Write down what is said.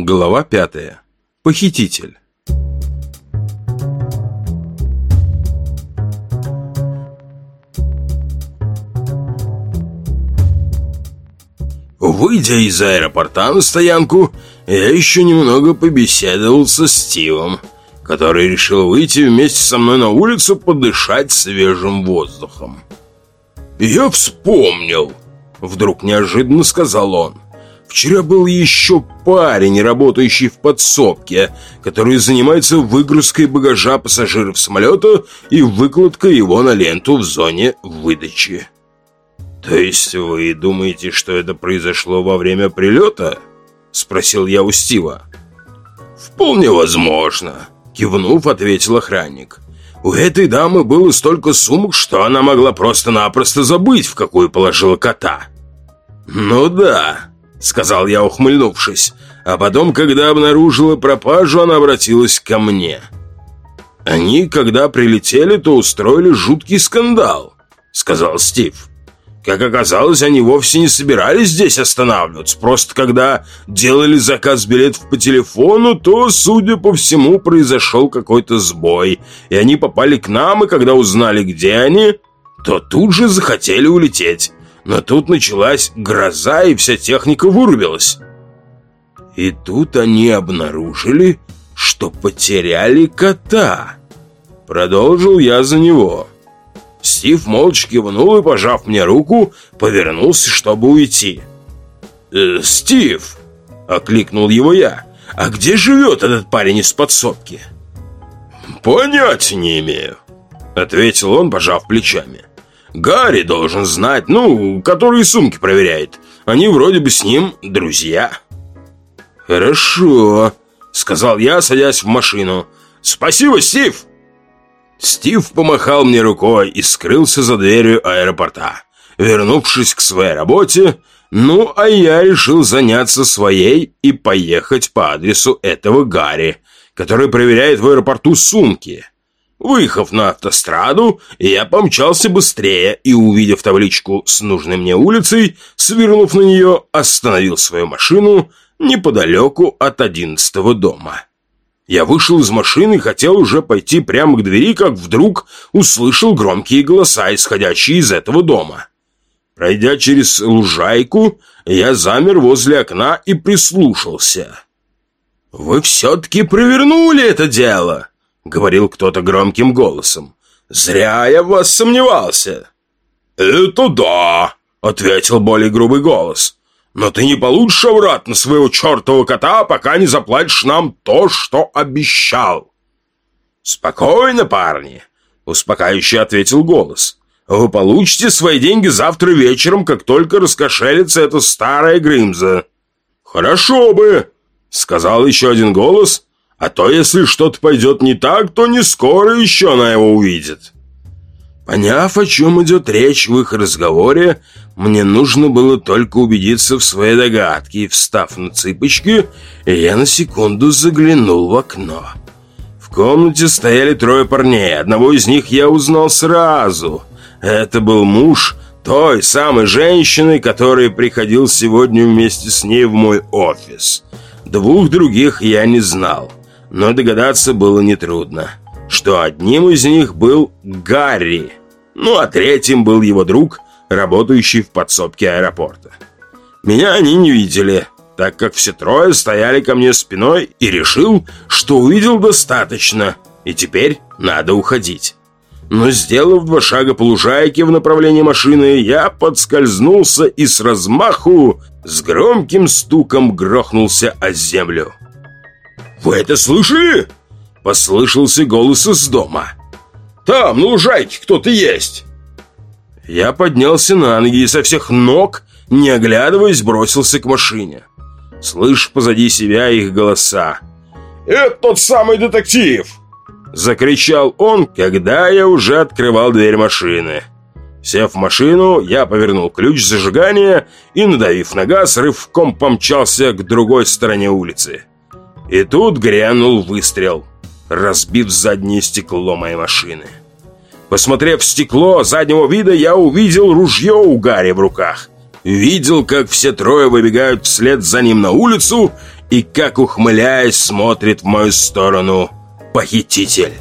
Глава пятая. Похититель. Выйдя из аэропорта на стоянку, я еще немного побеседовал со Стивом, который решил выйти вместе со мной на улицу подышать свежим воздухом. «Я вспомнил!» — вдруг неожиданно сказал он. «Вчера был еще парень, работающий в подсобке, который занимается выгрузкой багажа пассажиров самолета и выкладкой его на ленту в зоне выдачи». «То есть вы думаете, что это произошло во время прилета?» — спросил я у Стива. «Вполне возможно», — кивнув, ответил охранник. «У этой дамы было столько сумок, что она могла просто-напросто забыть, в какую положила кота». «Ну да», — сказал я, ухмыльнувшись. А потом, когда обнаружила пропажу, она обратилась ко мне. «Они, когда прилетели, то устроили жуткий скандал», — сказал Стив. Как оказалось, они вовсе не собирались здесь останавливаться. Просто когда делали заказ билетов по телефону, то, судя по всему, произошел какой-то сбой. И они попали к нам, и когда узнали, где они, то тут же захотели улететь. Но тут началась гроза, и вся техника вырубилась. И тут они обнаружили, что потеряли кота. Продолжил я за него. Стив молча кивнул и, пожав мне руку, повернулся, чтобы уйти. «Э, «Стив!» – окликнул его я. «А где живет этот парень из подсобки?» «Понятия не имею», – ответил он, пожав плечами. «Гарри должен знать, ну, который сумки проверяет. Они вроде бы с ним друзья». «Хорошо», – сказал я, садясь в машину. «Спасибо, Стив!» Стив помахал мне рукой и скрылся за дверью аэропорта. Вернувшись к своей работе, ну, а я решил заняться своей и поехать по адресу этого Гарри, который проверяет в аэропорту сумки. Выехав на автостраду, я помчался быстрее и, увидев табличку с нужной мне улицей, свернув на нее, остановил свою машину неподалеку от одиннадцатого дома. Я вышел из машины и хотел уже пойти прямо к двери, как вдруг услышал громкие голоса, исходящие из этого дома. Пройдя через лужайку, я замер возле окна и прислушался. «Вы все-таки провернули это дело!» — говорил кто-то громким голосом. «Зря я в вас сомневался!» «Это да!» — ответил более грубый голос. Но ты не получишь обратно своего чертового кота, пока не заплатишь нам то, что обещал. Спокойно, парни, успокаивающе ответил голос. Вы получите свои деньги завтра вечером, как только раскошелится эта старая Грымза. Хорошо бы, сказал еще один голос, а то если что-то пойдет не так, то не скоро еще она его увидит. Поняв, о чем идет речь в их разговоре, мне нужно было только убедиться в своей догадке, и, встав на цыпочки, я на секунду заглянул в окно. В комнате стояли трое парней, одного из них я узнал сразу. Это был муж той самой женщины, который приходил сегодня вместе с ней в мой офис. Двух других я не знал, но догадаться было нетрудно, что одним из них был Гарри, ну а третьим был его друг, работающий в подсобке аэропорта. Меня они не видели, так как все трое стояли ко мне спиной и решил, что увидел достаточно, и теперь надо уходить. Но сделав два шага по лужайке в направлении машины, я подскользнулся и с размаху с громким стуком грохнулся о землю. «Вы это слышали?» Послышался голос из дома. Там, на лужайке, кто-то есть!» Я поднялся на ноги и со всех ног, не оглядываясь, бросился к машине. Слышь позади себя их голоса. «Это тот самый детектив!» Закричал он, когда я уже открывал дверь машины. Сев в машину, я повернул ключ зажигания и, надавив на газ, рывком помчался к другой стороне улицы. И тут грянул выстрел, разбив заднее стекло моей машины. Посмотрев в стекло заднего вида, я увидел ружье у Гарри в руках. Видел, как все трое выбегают вслед за ним на улицу и как ухмыляясь смотрит в мою сторону похититель.